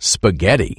spaghetti.